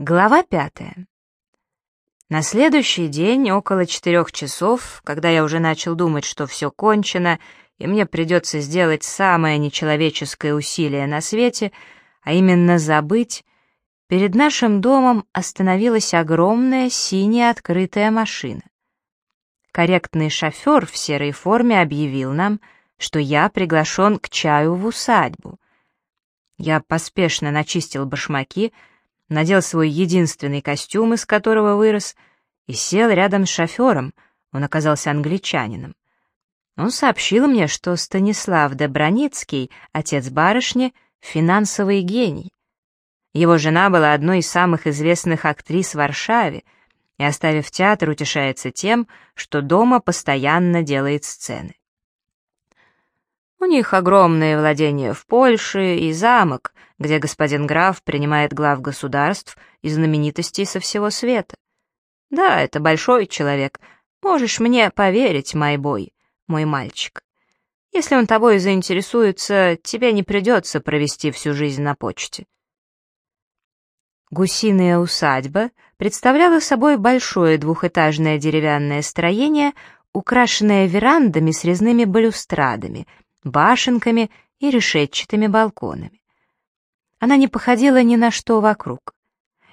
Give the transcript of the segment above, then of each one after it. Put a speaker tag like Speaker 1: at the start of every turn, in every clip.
Speaker 1: Глава пятая. На следующий день, около четырех часов, когда я уже начал думать, что все кончено, и мне придется сделать самое нечеловеческое усилие на свете, а именно забыть, перед нашим домом остановилась огромная синяя открытая машина. Корректный шофер в серой форме объявил нам, что я приглашен к чаю в усадьбу. Я поспешно начистил башмаки, надел свой единственный костюм, из которого вырос, и сел рядом с шофером, он оказался англичанином. Он сообщил мне, что Станислав Доброницкий, отец барышни, финансовый гений. Его жена была одной из самых известных актрис в Варшаве, и, оставив театр, утешается тем, что дома постоянно делает сцены. У них огромные владения в Польше и замок, где господин граф принимает глав государств и знаменитостей со всего света. Да, это большой человек. Можешь мне поверить, мой бой, мой мальчик. Если он тобой заинтересуется, тебе не придется провести всю жизнь на почте. Гусиная усадьба представляла собой большое двухэтажное деревянное строение, украшенное верандами с резными балюстрадами — башенками и решетчатыми балконами. Она не походила ни на что вокруг.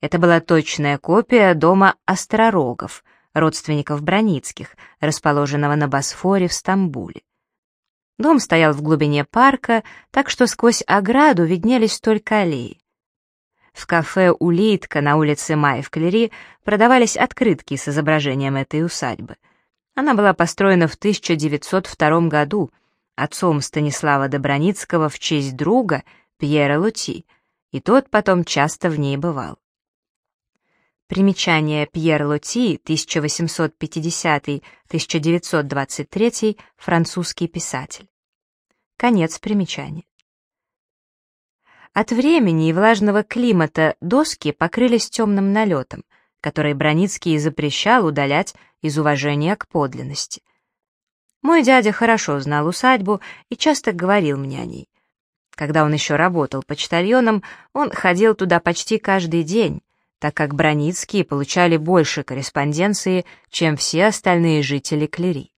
Speaker 1: Это была точная копия дома Остророгов, родственников Броницких, расположенного на Босфоре в Стамбуле. Дом стоял в глубине парка, так что сквозь ограду виднелись только аллеи. В кафе «Улитка» на улице Май в Клери продавались открытки с изображением этой усадьбы. Она была построена в 1902 году отцом Станислава Доброницкого в честь друга Пьера Лути, и тот потом часто в ней бывал. Примечание Пьер Лути, 1850-1923, французский писатель. Конец примечания. От времени и влажного климата доски покрылись темным налетом, который Броницкий запрещал удалять из уважения к подлинности. Мой дядя хорошо знал усадьбу и часто говорил мне о ней. Когда он еще работал почтальоном, он ходил туда почти каждый день, так как Броницкие получали больше корреспонденции, чем все остальные жители Клери.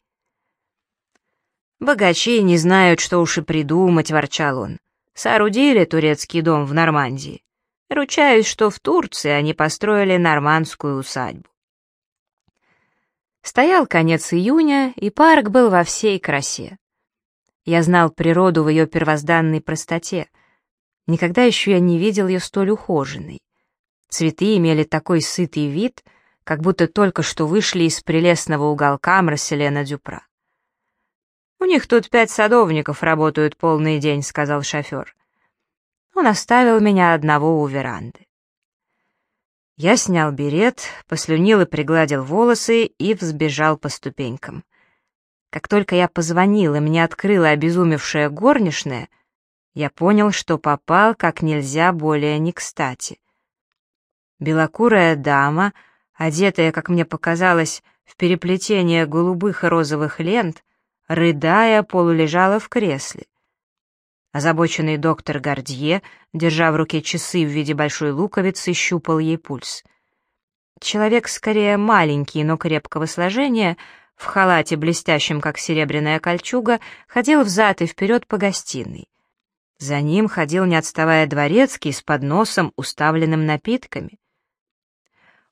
Speaker 1: «Богачи не знают, что уж и придумать», — ворчал он. «Соорудили турецкий дом в Нормандии. Ручаюсь, что в Турции они построили нормандскую усадьбу. Стоял конец июня, и парк был во всей красе. Я знал природу в ее первозданной простоте. Никогда еще я не видел ее столь ухоженной. Цветы имели такой сытый вид, как будто только что вышли из прелестного уголка Марселена Дюпра. «У них тут пять садовников работают полный день», — сказал шофер. Он оставил меня одного у веранды. Я снял берет, послюнил и пригладил волосы и взбежал по ступенькам. Как только я позвонил, и мне открыла обезумевшая горничная, я понял, что попал как нельзя более не кстати. Белокурая дама, одетая, как мне показалось, в переплетение голубых и розовых лент, рыдая, полулежала в кресле. Озабоченный доктор Гордье, держа в руке часы в виде большой луковицы, щупал ей пульс. Человек скорее маленький, но крепкого сложения, в халате, блестящем, как серебряная кольчуга, ходил взад и вперед по гостиной. За ним ходил, не отставая дворецкий, с подносом, уставленным напитками.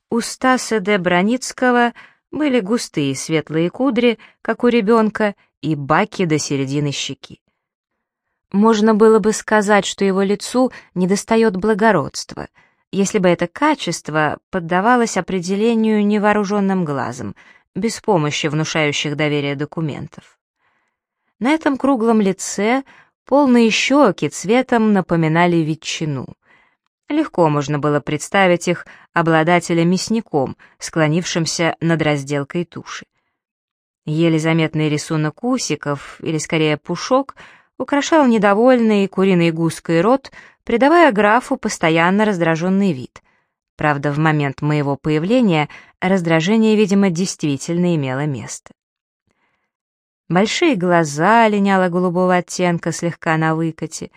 Speaker 1: У Стаса де Броницкого были густые светлые кудри, как у ребенка, и баки до середины щеки. Можно было бы сказать, что его лицу недостает благородства, если бы это качество поддавалось определению невооруженным глазом, без помощи внушающих доверие документов. На этом круглом лице полные щеки цветом напоминали ветчину. Легко можно было представить их обладателя мясником, склонившимся над разделкой туши. Еле заметный рисунок усиков, или скорее пушок — украшал недовольный куриный гуской рот, придавая графу постоянно раздраженный вид. Правда, в момент моего появления раздражение, видимо, действительно имело место. Большие глаза линяла голубого оттенка слегка на выкате.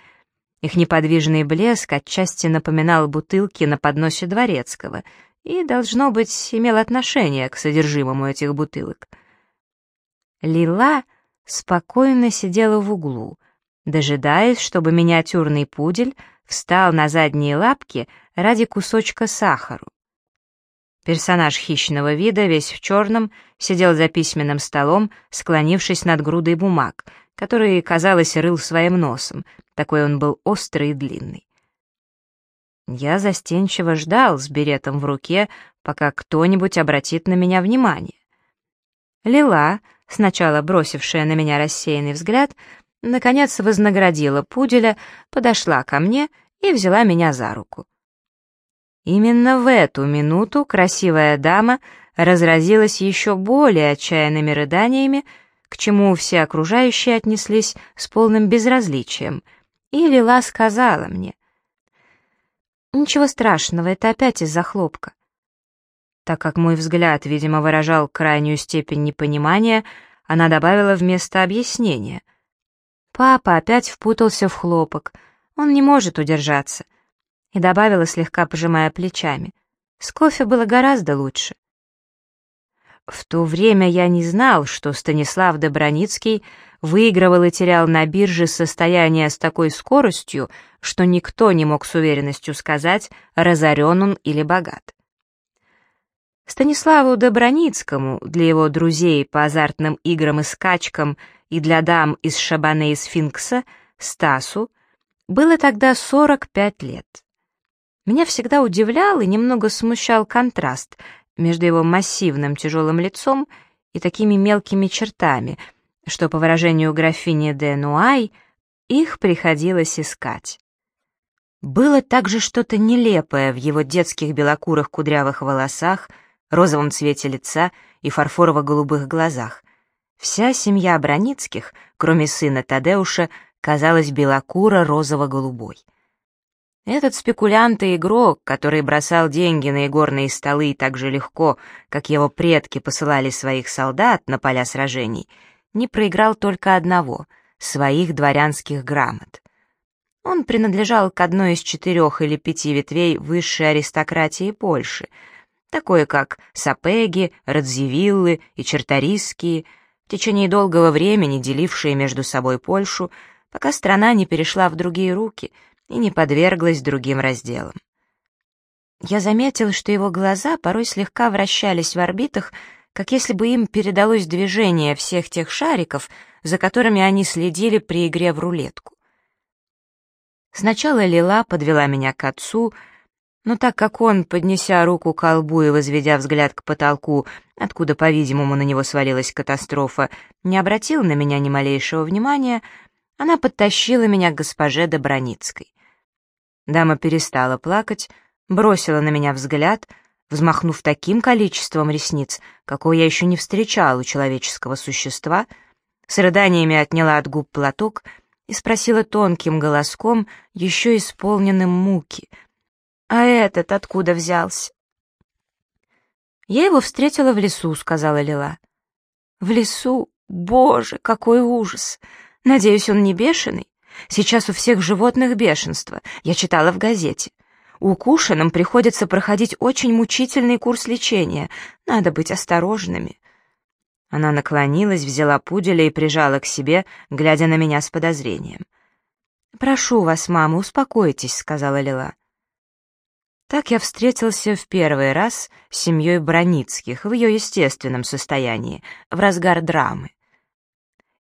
Speaker 1: Их неподвижный блеск отчасти напоминал бутылки на подносе дворецкого и, должно быть, имел отношение к содержимому этих бутылок. Лила спокойно сидела в углу, дожидаясь, чтобы миниатюрный пудель встал на задние лапки ради кусочка сахару. Персонаж хищного вида, весь в черном, сидел за письменным столом, склонившись над грудой бумаг, который, казалось, рыл своим носом, такой он был острый и длинный. Я застенчиво ждал с беретом в руке, пока кто-нибудь обратит на меня внимание. Лила, сначала бросившая на меня рассеянный взгляд, наконец вознаградила пуделя, подошла ко мне и взяла меня за руку. Именно в эту минуту красивая дама разразилась еще более отчаянными рыданиями, к чему все окружающие отнеслись с полным безразличием, и Лила сказала мне, «Ничего страшного, это опять из-за хлопка». Так как мой взгляд, видимо, выражал крайнюю степень непонимания, она добавила вместо объяснения. «Папа опять впутался в хлопок, он не может удержаться и добавила, слегка пожимая плечами. С кофе было гораздо лучше. В то время я не знал, что Станислав Доброницкий выигрывал и терял на бирже состояние с такой скоростью, что никто не мог с уверенностью сказать, разорен он или богат. Станиславу Доброницкому, для его друзей по азартным играм и скачкам и для дам из Шабане и Сфинкса, Стасу, было тогда 45 лет. Меня всегда удивлял и немного смущал контраст между его массивным тяжелым лицом и такими мелкими чертами, что, по выражению графини де Нуай, их приходилось искать. Было также что-то нелепое в его детских белокурых кудрявых волосах, розовом цвете лица и фарфорово-голубых глазах. Вся семья Броницких, кроме сына Тадеуша, казалась белокуро-розово-голубой. Этот спекулянт и игрок, который бросал деньги на игорные столы так же легко, как его предки посылали своих солдат на поля сражений, не проиграл только одного — своих дворянских грамот. Он принадлежал к одной из четырех или пяти ветвей высшей аристократии Польши, такой как Сапеги, Радзивиллы и Черторийские, течение долгого времени делившие между собой Польшу, пока страна не перешла в другие руки — и не подверглась другим разделам. Я заметил, что его глаза порой слегка вращались в орбитах, как если бы им передалось движение всех тех шариков, за которыми они следили при игре в рулетку. Сначала Лила подвела меня к отцу, но так как он, поднеся руку к колбу и возведя взгляд к потолку, откуда, по-видимому, на него свалилась катастрофа, не обратил на меня ни малейшего внимания, она подтащила меня к госпоже Доброницкой. Дама перестала плакать, бросила на меня взгляд, взмахнув таким количеством ресниц, какого я еще не встречал у человеческого существа, с рыданиями отняла от губ платок и спросила тонким голоском, еще исполненным муки, «А этот откуда взялся?» «Я его встретила в лесу», — сказала Лила. «В лесу? Боже, какой ужас! Надеюсь, он не бешеный?» Сейчас у всех животных бешенство, я читала в газете. Укушенным приходится проходить очень мучительный курс лечения, надо быть осторожными. Она наклонилась, взяла пуделя и прижала к себе, глядя на меня с подозрением. «Прошу вас, мама, успокойтесь», — сказала Лила. Так я встретился в первый раз с семьей Броницких в ее естественном состоянии, в разгар драмы.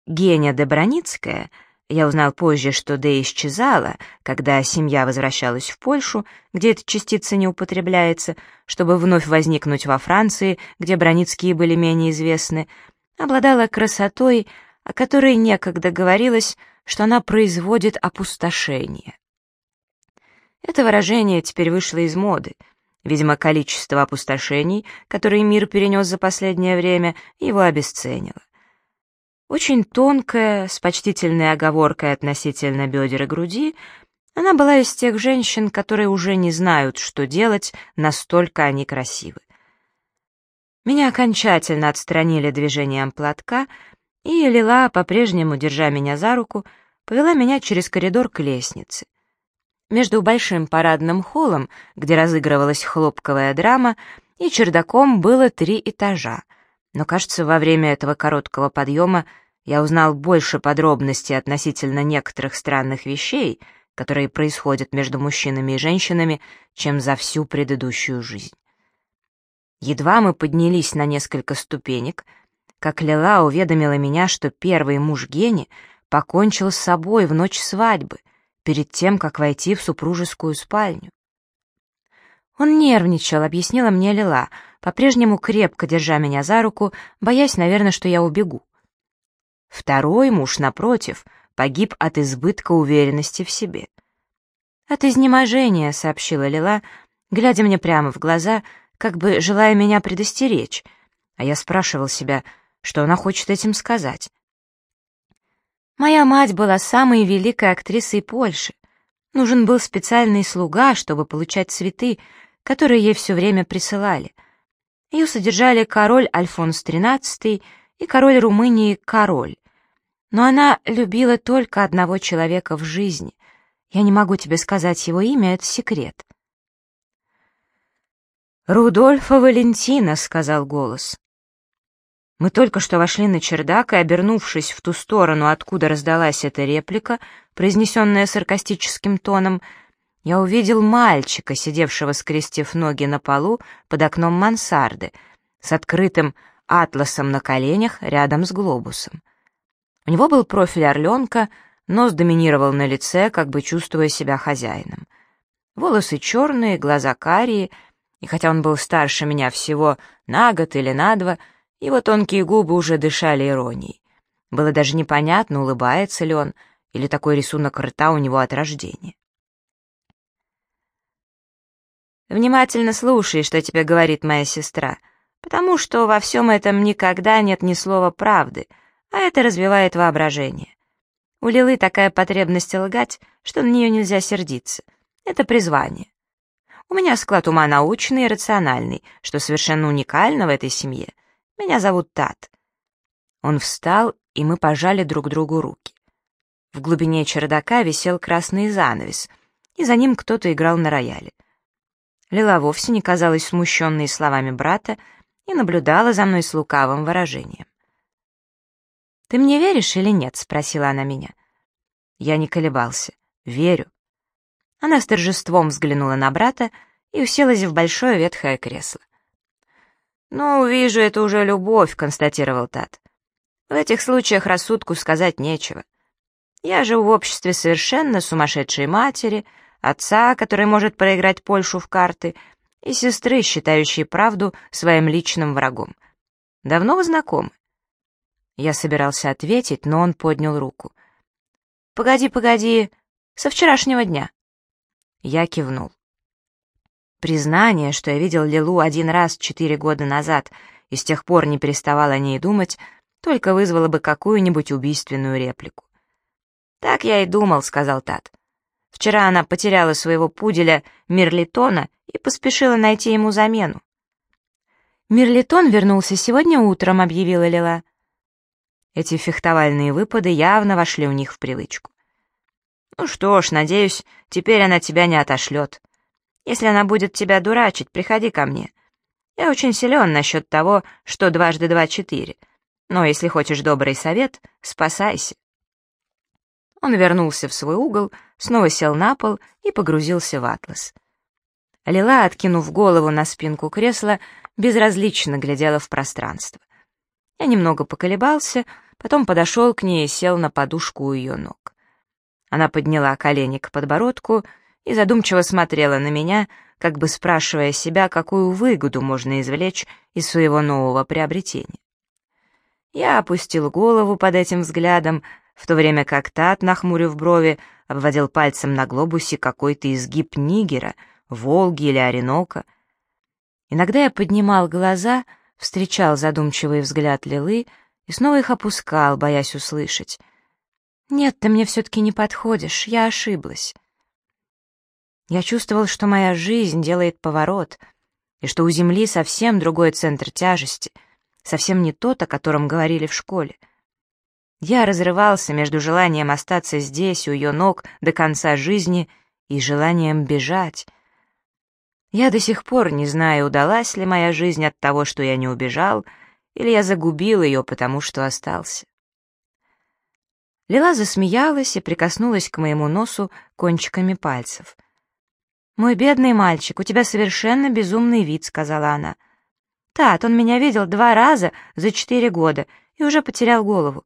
Speaker 1: Геня де Броницкая — я узнал позже, что Дэ исчезала, когда семья возвращалась в Польшу, где эта частица не употребляется, чтобы вновь возникнуть во Франции, где Броницкие были менее известны, обладала красотой, о которой некогда говорилось, что она производит опустошение. Это выражение теперь вышло из моды. Видимо, количество опустошений, которые мир перенес за последнее время, его обесценило. Очень тонкая, с почтительной оговоркой относительно бедер и груди, она была из тех женщин, которые уже не знают, что делать, настолько они красивы. Меня окончательно отстранили движением платка, и Лила, по-прежнему держа меня за руку, повела меня через коридор к лестнице. Между большим парадным холлом, где разыгрывалась хлопковая драма, и чердаком было три этажа. Но, кажется, во время этого короткого подъема я узнал больше подробностей относительно некоторых странных вещей, которые происходят между мужчинами и женщинами, чем за всю предыдущую жизнь. Едва мы поднялись на несколько ступенек, как Лила уведомила меня, что первый муж Гени покончил с собой в ночь свадьбы, перед тем, как войти в супружескую спальню. Он нервничал, объяснила мне Лила, по-прежнему крепко держа меня за руку, боясь, наверное, что я убегу. Второй муж, напротив, погиб от избытка уверенности в себе. «От изнеможения», — сообщила Лила, глядя мне прямо в глаза, как бы желая меня предостеречь, а я спрашивал себя, что она хочет этим сказать. Моя мать была самой великой актрисой Польши. Нужен был специальный слуга, чтобы получать цветы, которые ей все время присылали. Ее содержали король Альфонс XIII и король Румынии Король. Но она любила только одного человека в жизни. Я не могу тебе сказать его имя, это секрет. «Рудольфа Валентина», — сказал голос. Мы только что вошли на чердак и, обернувшись в ту сторону, откуда раздалась эта реплика, произнесенная саркастическим тоном, я увидел мальчика, сидевшего скрестив ноги на полу под окном мансарды, с открытым атласом на коленях рядом с глобусом. У него был профиль орленка, нос доминировал на лице, как бы чувствуя себя хозяином. Волосы черные, глаза карие, и хотя он был старше меня всего на год или на два, его тонкие губы уже дышали иронией. Было даже непонятно, улыбается ли он, или такой рисунок рта у него от рождения. «Внимательно слушай, что тебе говорит моя сестра, потому что во всем этом никогда нет ни слова правды», а это развивает воображение. У Лилы такая потребность лгать, что на нее нельзя сердиться. Это призвание. У меня склад ума научный и рациональный, что совершенно уникально в этой семье. Меня зовут Тат. Он встал, и мы пожали друг другу руки. В глубине чердака висел красный занавес, и за ним кто-то играл на рояле. Лила вовсе не казалась смущенной словами брата и наблюдала за мной с лукавым выражением. «Ты мне веришь или нет?» — спросила она меня. Я не колебался. «Верю». Она с торжеством взглянула на брата и уселась в большое ветхое кресло. «Ну, вижу, это уже любовь», — констатировал Тат. «В этих случаях рассудку сказать нечего. Я живу в обществе совершенно сумасшедшей матери, отца, который может проиграть Польшу в карты, и сестры, считающей правду своим личным врагом. Давно вы знакомы?» Я собирался ответить, но он поднял руку. «Погоди, погоди, со вчерашнего дня». Я кивнул. Признание, что я видел Лилу один раз четыре года назад и с тех пор не переставал о ней думать, только вызвало бы какую-нибудь убийственную реплику. «Так я и думал», — сказал Тат. «Вчера она потеряла своего пуделя Мерлитона и поспешила найти ему замену». «Мерлитон вернулся сегодня утром», — объявила Лила. Эти фехтовальные выпады явно вошли у них в привычку. «Ну что ж, надеюсь, теперь она тебя не отошлет. Если она будет тебя дурачить, приходи ко мне. Я очень силен насчет того, что дважды два — четыре. Но если хочешь добрый совет, спасайся». Он вернулся в свой угол, снова сел на пол и погрузился в атлас. Лила, откинув голову на спинку кресла, безразлично глядела в пространство. Я немного поколебался, потом подошел к ней и сел на подушку у ее ног. Она подняла колени к подбородку и задумчиво смотрела на меня, как бы спрашивая себя, какую выгоду можно извлечь из своего нового приобретения. Я опустил голову под этим взглядом, в то время как Тат, нахмурив брови, обводил пальцем на глобусе какой-то изгиб Нигера, Волги или Оренока. Иногда я поднимал глаза — встречал задумчивый взгляд Лилы и снова их опускал, боясь услышать. «Нет, ты мне все-таки не подходишь, я ошиблась». Я чувствовал, что моя жизнь делает поворот, и что у Земли совсем другой центр тяжести, совсем не тот, о котором говорили в школе. Я разрывался между желанием остаться здесь, у ее ног, до конца жизни, и желанием бежать. Я до сих пор не знаю, удалась ли моя жизнь от того, что я не убежал, или я загубил ее, потому что остался. Лила засмеялась и прикоснулась к моему носу кончиками пальцев. «Мой бедный мальчик, у тебя совершенно безумный вид», — сказала она. «Тат, он меня видел два раза за четыре года и уже потерял голову.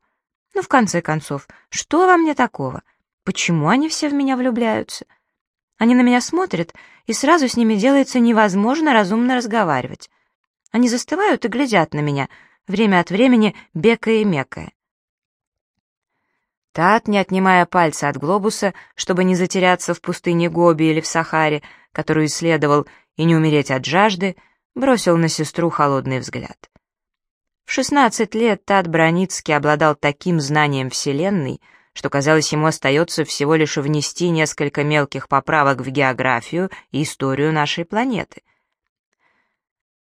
Speaker 1: Ну, в конце концов, что во мне такого? Почему они все в меня влюбляются? Они на меня смотрят, и сразу с ними делается невозможно разумно разговаривать. Они застывают и глядят на меня, время от времени бекая и мекая. Тат, не отнимая пальца от глобуса, чтобы не затеряться в пустыне Гоби или в Сахаре, которую исследовал, и не умереть от жажды, бросил на сестру холодный взгляд. В 16 лет Тад Броницкий обладал таким знанием Вселенной, что, казалось, ему остается всего лишь внести несколько мелких поправок в географию и историю нашей планеты.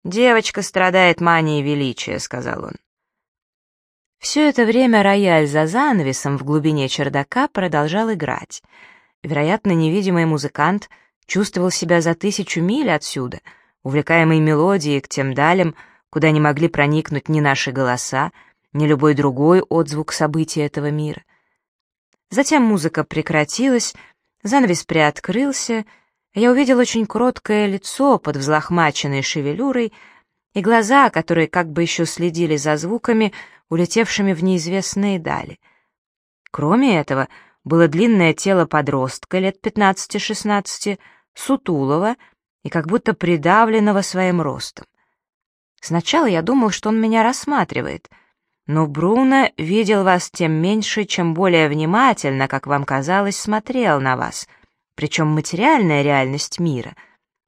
Speaker 1: «Девочка страдает манией величия», — сказал он. Все это время рояль за занавесом в глубине чердака продолжал играть. Вероятно, невидимый музыкант чувствовал себя за тысячу миль отсюда, увлекаемый мелодией к тем далям, куда не могли проникнуть ни наши голоса, ни любой другой отзвук событий этого мира. Затем музыка прекратилась, занавес приоткрылся, я увидел очень кроткое лицо под взлохмаченной шевелюрой и глаза, которые как бы еще следили за звуками, улетевшими в неизвестные дали. Кроме этого, было длинное тело подростка лет 15-16, сутулого и как будто придавленного своим ростом. Сначала я думал, что он меня рассматривает, но Бруно видел вас тем меньше, чем более внимательно, как вам казалось, смотрел на вас. Причем материальная реальность мира,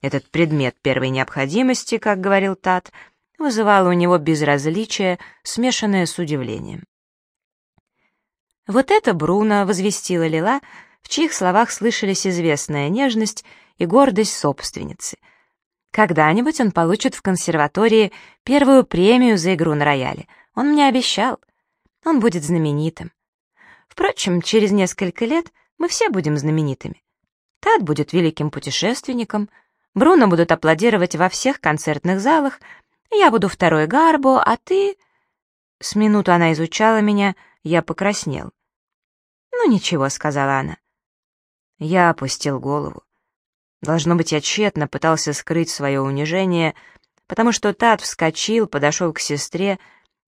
Speaker 1: этот предмет первой необходимости, как говорил Тат, вызывала у него безразличие, смешанное с удивлением. Вот это Бруно возвестила Лила, в чьих словах слышались известная нежность и гордость собственницы — когда-нибудь он получит в консерватории первую премию за игру на рояле. Он мне обещал. Он будет знаменитым. Впрочем, через несколько лет мы все будем знаменитыми. Тад будет великим путешественником, Бруно будут аплодировать во всех концертных залах, я буду второй Гарбо, а ты... С минуту она изучала меня, я покраснел. «Ну ничего», — сказала она. Я опустил голову. Должно быть, я тщетно пытался скрыть свое унижение, потому что Тат вскочил, подошел к сестре,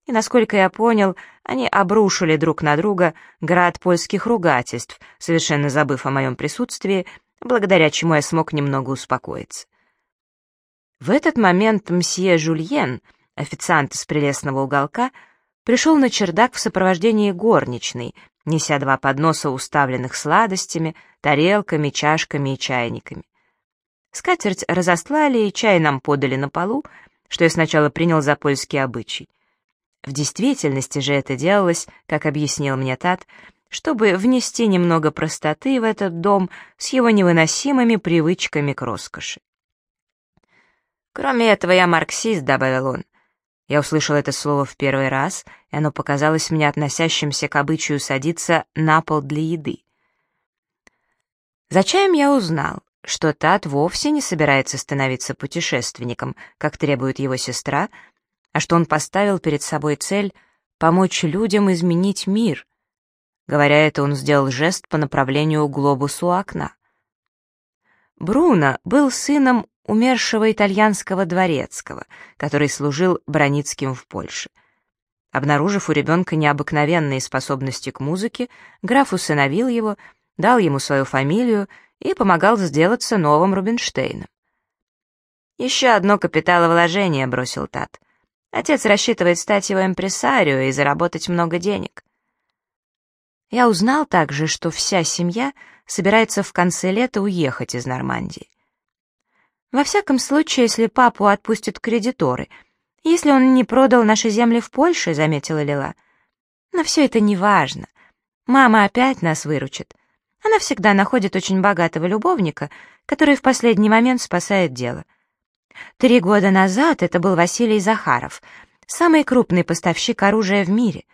Speaker 1: и, насколько я понял, они обрушили друг на друга град польских ругательств, совершенно забыв о моем присутствии, благодаря чему я смог немного успокоиться. В этот момент мсье Жульен, официант из прелестного уголка, пришел на чердак в сопровождении горничной, неся два подноса, уставленных сладостями, тарелками, чашками и чайниками. Скатерть разослали и чай нам подали на полу, что я сначала принял за польский обычай. В действительности же это делалось, как объяснил мне Тат, чтобы внести немного простоты в этот дом с его невыносимыми привычками к роскоши. «Кроме этого, я марксист», — добавил он. Я услышал это слово в первый раз, и оно показалось мне относящимся к обычаю садиться на пол для еды. За чаем я узнал, что Тат вовсе не собирается становиться путешественником, как требует его сестра, а что он поставил перед собой цель помочь людям изменить мир. Говоря это, он сделал жест по направлению к глобусу окна. Бруно был сыном умершего итальянского дворецкого, который служил Броницким в Польше. Обнаружив у ребенка необыкновенные способности к музыке, граф усыновил его, дал ему свою фамилию и помогал сделаться новым Рубинштейном. «Еще одно капиталовложение», — бросил Тат. «Отец рассчитывает стать его импресарио и заработать много денег». Я узнал также, что вся семья собирается в конце лета уехать из Нормандии. Во всяком случае, если папу отпустят кредиторы, если он не продал наши земли в Польше, заметила Лила. Но все это не важно. Мама опять нас выручит. Она всегда находит очень богатого любовника, который в последний момент спасает дело. Три года назад это был Василий Захаров, самый крупный поставщик оружия в мире.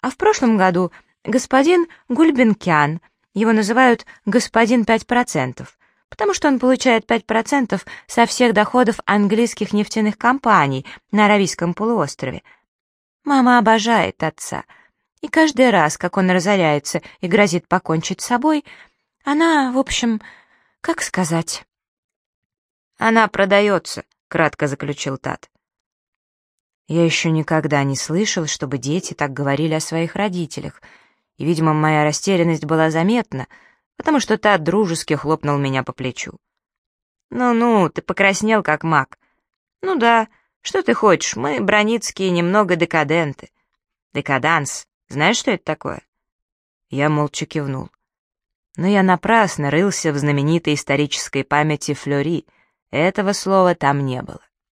Speaker 1: А в прошлом году господин Гульбенкян, его называют «господин пять процентов», потому что он получает 5% со всех доходов английских нефтяных компаний на Аравийском полуострове. Мама обожает отца, и каждый раз, как он разоряется и грозит покончить с собой, она, в общем, как сказать... «Она продается», — кратко заключил Тат. Я еще никогда не слышал, чтобы дети так говорили о своих родителях, и, видимо, моя растерянность была заметна, потому что Тат дружески хлопнул меня по плечу. «Ну-ну, ты покраснел, как маг». «Ну да, что ты хочешь, мы, броницкие, немного декаденты». «Декаданс, знаешь, что это такое?» Я молча кивнул. Но я напрасно рылся в знаменитой исторической памяти Флори. Этого слова там не было.